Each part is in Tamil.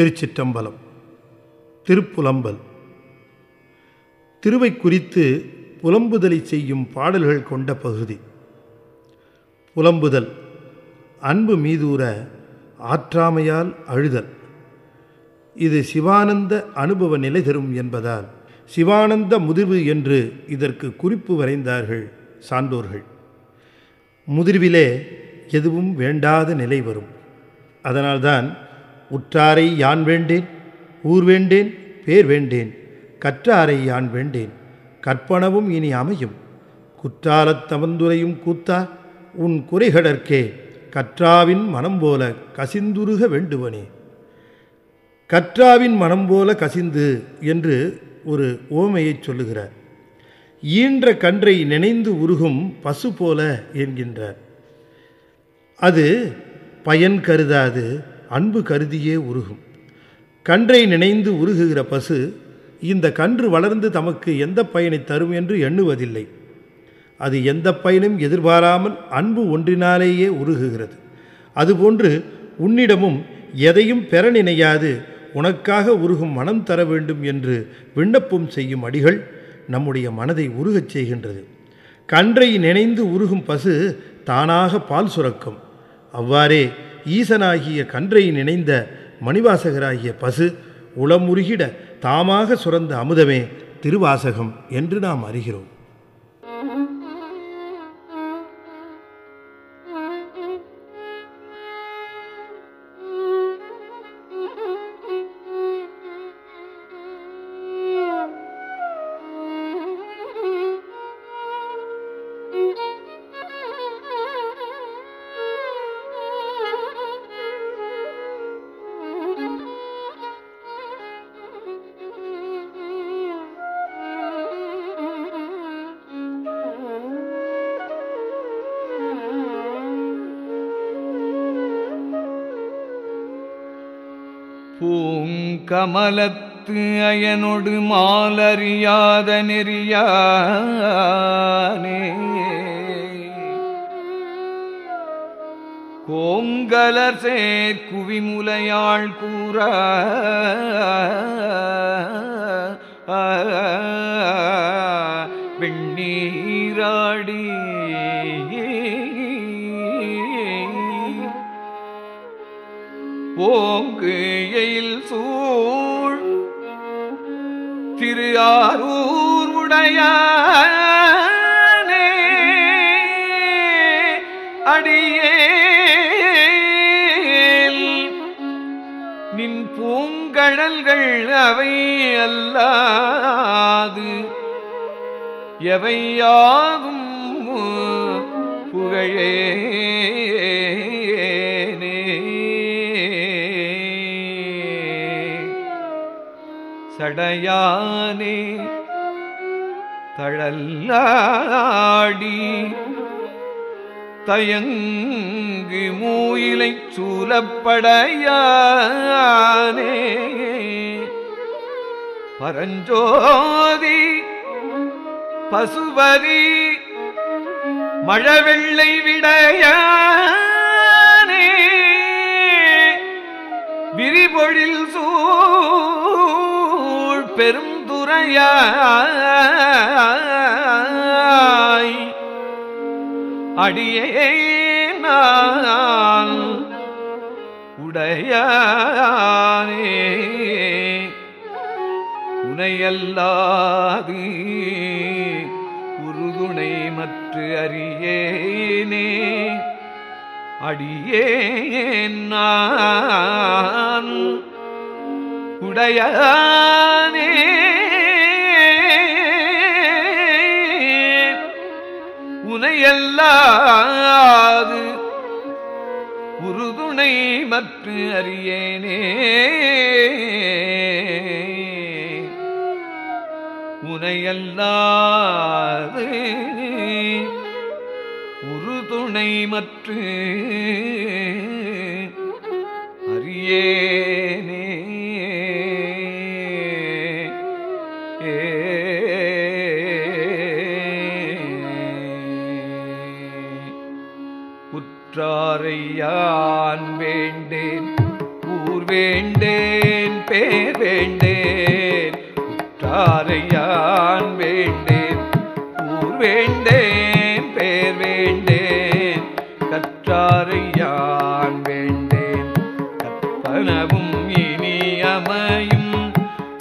திருச்சிற்றம்பலம் திருப்புலம்பல். திருவை குறித்து புலம்புதலை செய்யும் பாடல்கள் கொண்ட பகுதி. புலம்புதல் அன்பு மீதூர ஆற்றாமையால் அழுதல். இது சிவானந்த அனுபவ நிலை தரும் என்பதால் சிவானந்த முதிர்வு என்று இதற்கு குறிப்பு வரைந்தார்கள் சான்றோர்கள். முதிர்விலே எதுவும் வேண்டாத நிலை வரும். அதனால்தான் உற்றாரை யான் வேண்டேன்? ஊர் வேண்டேன்? பேர் வேண்டேன்? கற்றாரை யான் வேண்டேன்? கற்பனவும் இனி அமையும். குற்றாலத் தமந்துரையும் கூத்தா உன் குறைகடற்கே கற்றாவின் மனம் போல கசிந்துருக வேண்டுவனே. கற்றாவின் மனம் போல கசிந்து என்று ஒரு ஓமையைச் சொல்லுகிறார். ஈன்ற கன்றை நினைந்து உருகும் பசு போல என்கின்றார். அது பயன் கருதாது அன்பு கருதியே உருகும். கன்றை நினைந்து உருகுகிற பசு இந்த கன்று வளர்ந்து தமக்கு எந்த பயனை தரும் என்று எண்ணுவதில்லை. அது எந்த பயனும் எதிர்பாராமல் அன்பு ஒன்றினாலேயே உருகுகிறது. அதுபோன்று உன்னிடமும் எதையும் பெற நினையாது உனக்காக உருகும் மனம் தர வேண்டும் என்று விண்ணப்பம் செய்யும் அடிகள் நம்முடைய மனதை உருகச் செய்கின்றது. கன்றை நினைந்து உருகும் பசு தானாக பால் சுரக்கும். அவ்வாறே ஈசனாகிய கன்றை நினைந்த மணிவாசகராகிய பசு உளமுருகிட தாமாக சுரந்த அமுதமே திருவாசகம் என்று நாம் அறிகிறோம். பூங்கமலத்து அயனொடு மாலறியாத நெறியானே. கோங்கலர் சேர் குவிமுலையாள் கூற வெண்ணீராடி. ஓங்கு சூழ். திரு ஆரூர் உடையானே அடியேல். நின் பூங்கழல்கள் அவை அல்லாது எவையாகும் புகழே? சடையானே தழல்லாடி தயங்கு மூயிலை சூலப்படையானே. பரஞ்சோதி பசுபதி மழவெள்ளை விடையானே. விரிபொழில் சூ பெருந்துரையாய் அடியே நான் உடையானே. உனையல்லாது உறுதுணை மற்ற அறியேனே. அடியேன் நான் உடையானே. உனையல்லாது உறுதுணை மற்ற அறியேனே. உனையல்லாது. உறுதுணை மற்ற அறியே உற்றாரையான் வேண்டேன் ஊர் வேண்டேன் பேர் வேண்டேன் உற்றாரையான் வேண்டேன் ஊர் வேண்டேன் பேர் வேண்டேன் கற்றாரையான் வேண்டேன் கற்பனவும் இனி அமையும்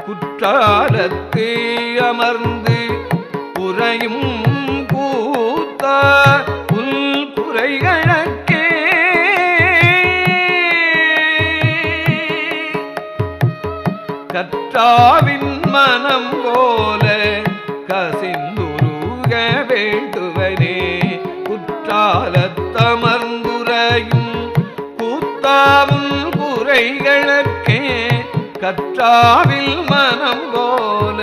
குற்றாலத்து அமர்ந்து புறையும் கூத்த உன் குறைகள கூற்றாவின் மனம் போல கசிந்துருக வேண்டுவனே. குற்றாலத்தமர்ந்துரையும் கூத்தாவும் குறைகளற்கே கற்றாவில் மனம் போல